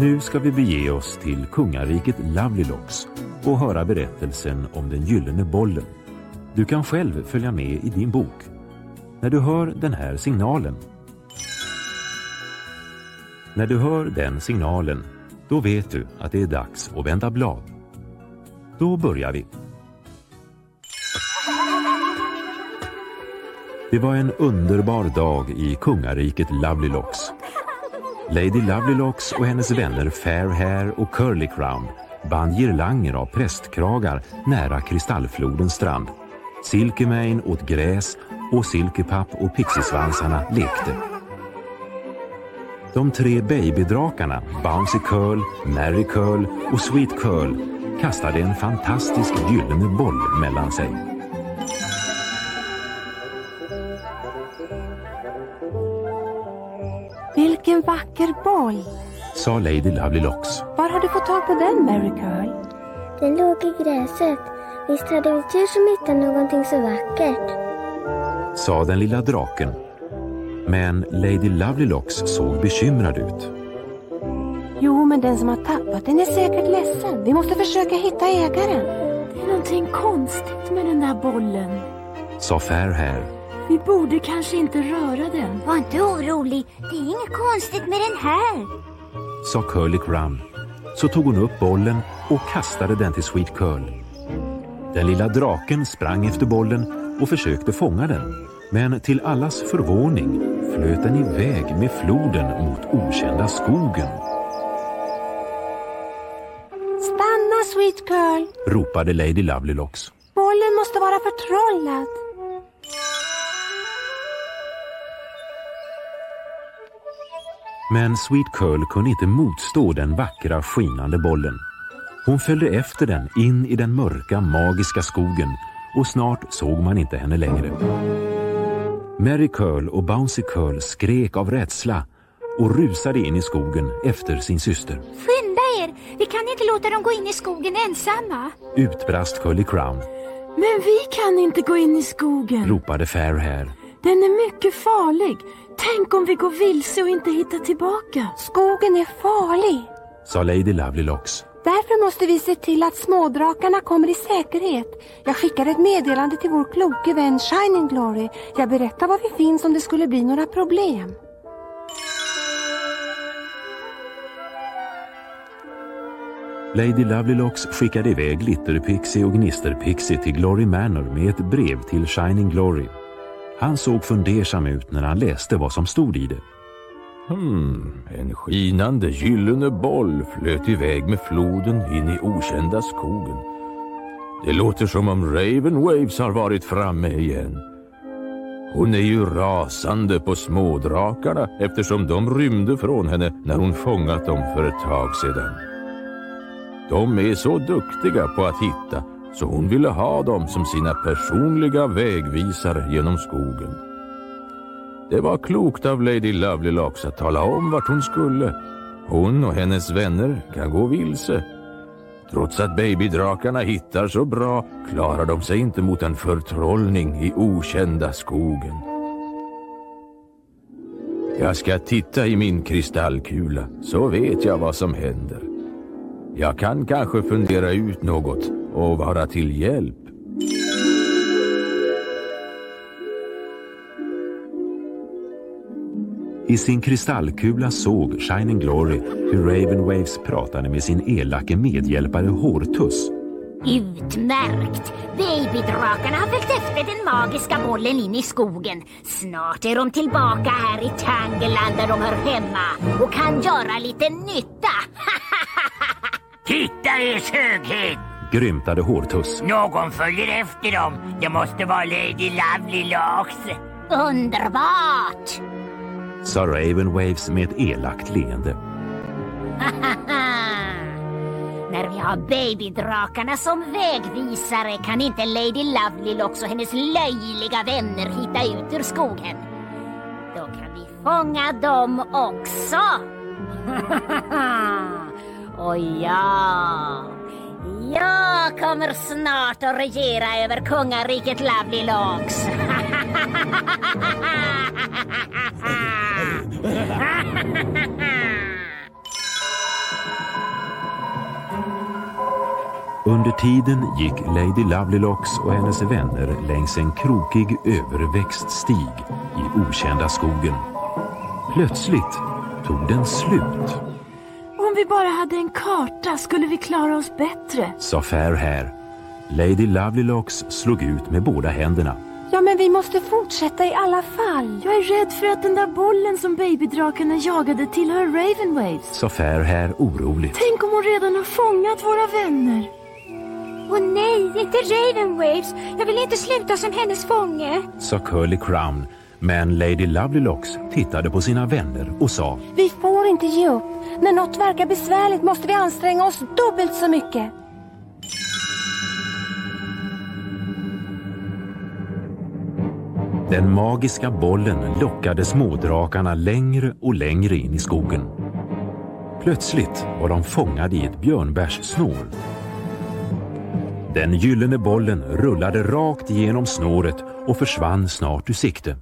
Nu ska vi bege oss till kungariket Lovelylocks och höra berättelsen om den gyllene bollen. Du kan själv följa med i din bok. När du hör den här signalen. När du hör den signalen, då vet du att det är dags att vända blad. Då börjar vi. Det var en underbar dag i kungariket Lovelylocks. Lady Lovelylocks och hennes vänner Fairhair och Curly Crown band girlanger av prästkragar nära Kristallflodens strand. Silkemane åt gräs och Silkepapp och Pixiesvansarna lekte. De tre babydrakarna, Bouncy Curl, Mary Curl och Sweet Curl kastade en fantastisk gyllene boll mellan sig. Boll! Sa Lady Lovelylocks. Var har du fått tag på den, Mary Curl? Den låg i gräset. Visst hade vi tur som hittade någonting så vackert. Sa den lilla draken. Men Lady Lovelylocks såg bekymrad ut. Jo, men den som har tappat den är säkert ledsen. Vi måste försöka hitta ägaren. Det är någonting konstigt med den där bollen. Sa Fairhair. Vi borde kanske inte röra den. Var inte orolig, det är inget konstigt med den här. Sa Curly Crown. Så tog hon upp bollen och kastade den till Sweet Curl. Den lilla draken sprang efter bollen och försökte fånga den. Men till allas förvåning flöt den iväg med floden mot okända skogen. Stanna, Sweet Curl! Ropade Lady Lovelylocks. Bollen måste vara förtrollad. Men Sweet Curl kunde inte motstå den vackra skinande bollen. Hon följde efter den in i den mörka magiska skogen och snart såg man inte henne längre. Mary Curl och Bouncy Curl skrek av rädsla och rusade in i skogen efter sin syster. Skynda er, vi kan inte låta dem gå in i skogen ensamma. Utbrast Curly Crown, Men vi kan inte gå in i skogen. ropade Fairhair. Den är mycket farlig. Tänk om vi går vilse och inte hittar tillbaka. Skogen är farlig. Sa Lady Lovelylocks. Därför måste vi se till att smådrakarna kommer i säkerhet. Jag skickar ett meddelande till vår kloke vän Shining Glory. Jag berättar var vi finns om det skulle bli några problem. Lady Lovelylocks skickade iväg Glitterpixie och Gnisterpixie till Glory Manor med ett brev till Shining Glory. Han såg fundersam ut när han läste vad som stod i det. Hmm, en skinande gyllene boll flöt iväg med floden in i okända skogen. Det låter som om Raven Waves har varit framme igen. Hon är ju rasande på smådrakarna eftersom de rymde från henne när hon fångat dem för ett tag sedan. De är så duktiga på att hitta så hon ville ha dem som sina personliga vägvisare genom skogen. Det var klokt av Lady Lovelylocks att tala om vart hon skulle. Hon och hennes vänner kan gå vilse. Trots att babydrakarna hittar så bra klarar de sig inte mot en förtrollning i okända skogen. Jag ska titta i min kristallkula så vet jag vad som händer. Jag kan kanske fundera ut något och vara till hjälp. I sin kristallkula såg Shining Glory hur Raven Waves pratade med sin elake medhjälpare Hårtuss. Utmärkt! Babydrakarna har följt efter den magiska bollen in i skogen. Snart är de tillbaka här i Tangeland där de hör hemma och kan göra lite nytta. Titta ers höghet! Grymtade Hårtuss. Någon följer efter dem. Det måste vara Lady Lovelylocks. Underbart! Sa Raven Waves med ett elakt leende. När vi har babydrakarna som vägvisare kan inte Lady Lovelylocks och hennes löjliga vänner hitta ut ur skogen. Då kan vi fånga dem också. och ja, jag kommer snart att regera över kungariket Lovely Lovelylox. Under tiden gick Lady Lovelylox och hennes vänner längs en krokig överväxtstig i okända skogen. Plötsligt tog den slut vi bara hade en karta skulle vi klara oss bättre. sa Fairhair. Lady Lovelocks slog ut med båda händerna. Ja, men vi måste fortsätta i alla fall. Jag är rädd för att den där bollen som babydrakarna jagade tillhör Ravenwaves. sa Fairhair oroligt. Tänk om hon redan har fångat våra vänner. Åh nej, inte Ravenwaves. Jag vill inte sluta som hennes fånge. sa Curly Crown. Men Lady Lovelocks tittade på sina vänner och sa Vi får inte ge upp. När något verkar besvärligt måste vi anstränga oss dubbelt så mycket. Den magiska bollen lockade smådrakarna längre och längre in i skogen. Plötsligt var de fångade i ett björnbärssnår. Den gyllene bollen rullade rakt igenom snåret och försvann snart ur sikte.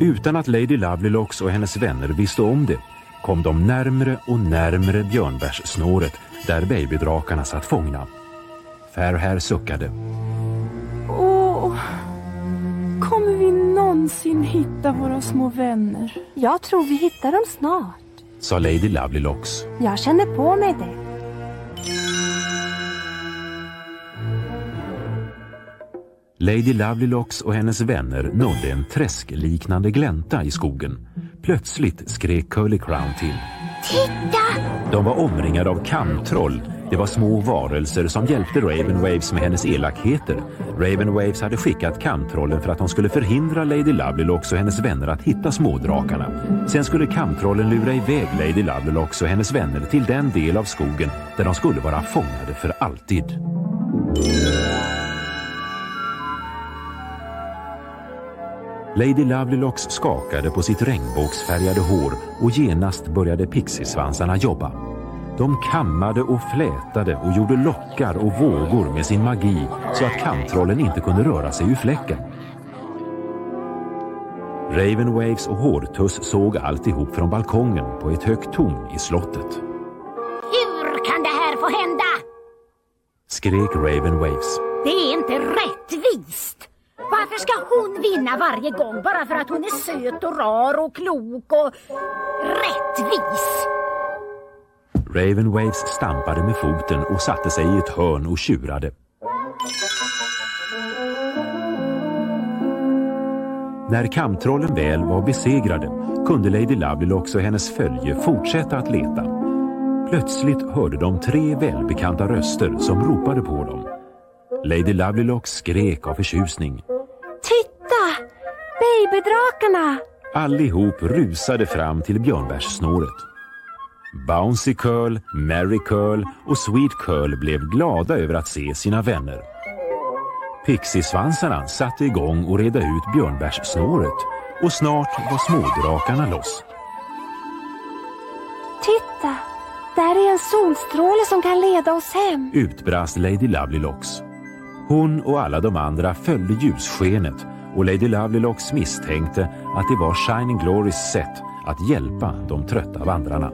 Utan att Lady Lovelocks och hennes vänner visste om det kom de närmre och närmre björnbärssnåret där babydrakarna satt fångna. Fairhair suckade. Åh, kommer vi någonsin hitta våra små vänner? Jag tror vi hittar dem snart. sa Lady Lovelocks. Jag känner på mig det. Lady Lovelocks och hennes vänner nådde en träskliknande glänta i skogen. Plötsligt skrek Curly Crown till. Titta! De var omringade av kamtroll. Det var små varelser som hjälpte Ravenwaves med hennes elakheter. Ravenwaves hade skickat kamtrollen för att de skulle förhindra Lady Lovelocks och hennes vänner att hitta smådrakarna. Sen skulle kamtrollen lura iväg Lady Lovelocks och hennes vänner till den del av skogen där de skulle vara fångade för alltid. Lady Lovelocks skakade på sitt regnbågsfärgade hår och genast började pixiesvansarna jobba. De kammade och flätade och gjorde lockar och vågor med sin magi så att kamtrollen inte kunde röra sig ur fläcken. Ravenwaves och Hårtuss såg alltihop från balkongen på ett högt torn i slottet. Hur kan det här få hända? Skrek Ravenwaves. Det är inte rättvist. Varför ska hon vinna varje gång bara för att hon är söt och rar och klok och rättvis? Ravenwaves stampade med foten och satte sig i ett hörn och tjurade. När kamtrollen väl var besegrade kunde Lady Lovelocks och hennes följe fortsätta att leta. Plötsligt hörde de tre välbekanta röster som ropade på dem. Lady Lovelocks skrek av förtjusning. Babydrakarna! Allihop rusade fram till björnbärssnåret. Bouncy Curl, Mary Curl och Sweet Curl blev glada över att se sina vänner. Pixiesvansarna satte igång och reda ut björnbärssnåret och snart var smådrakarna loss. Titta! Där är en solstråle som kan leda oss hem. Utbrast Lady Lovelocks. Hon och alla de andra följde ljusskenet och Lady Lovelocks misstänkte att det var Shining Glorys sätt att hjälpa de trötta vandrarna.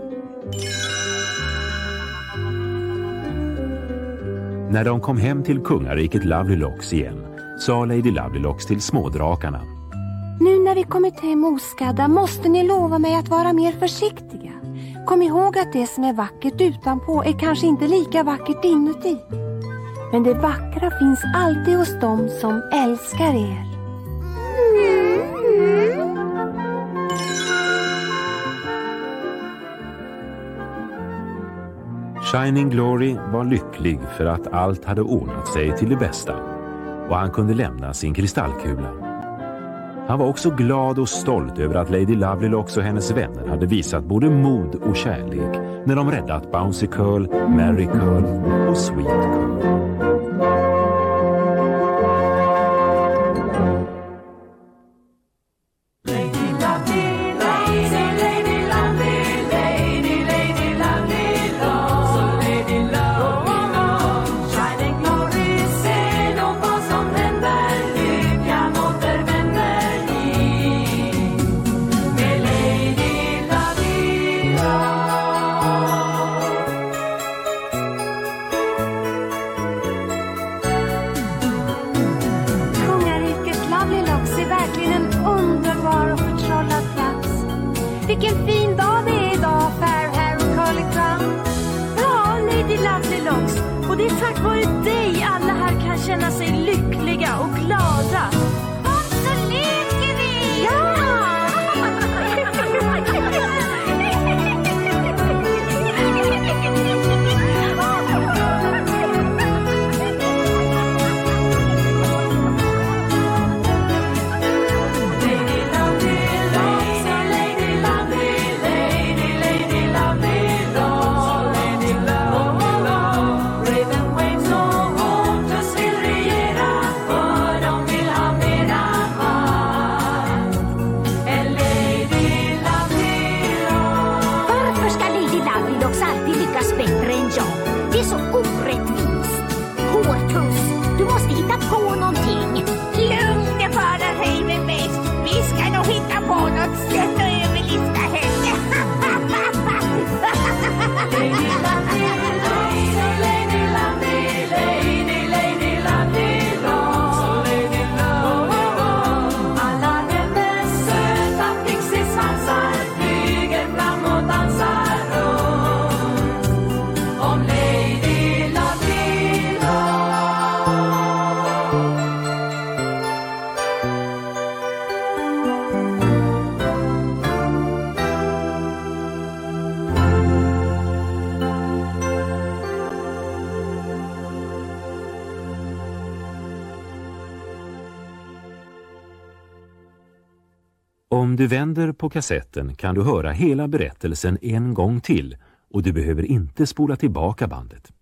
När de kom hem till kungariket Lovelocks igen sa Lady Lovelocks till smådrakarna. Nu när vi kommit hem oskadda måste ni lova mig att vara mer försiktiga. Kom ihåg att det som är vackert utanpå är kanske inte lika vackert inuti. Men det vackra finns alltid hos dem som älskar er. Shining Glory var lycklig för att allt hade ordnat sig till det bästa och han kunde lämna sin kristallkula. Han var också glad och stolt över att Lady Lovelock och hennes vänner hade visat både mod och kärlek när de räddat Bouncy Curl, Mary Curl och Sweet Curl. Vilken fin dag det är idag, Fairhair och Curly Crown. Ja, Lady Lovely Locks. Och det är tack vare dig alla här kan känna sig lyckliga och Om du vänder på kassetten kan du höra hela berättelsen en gång till och du behöver inte spola tillbaka bandet.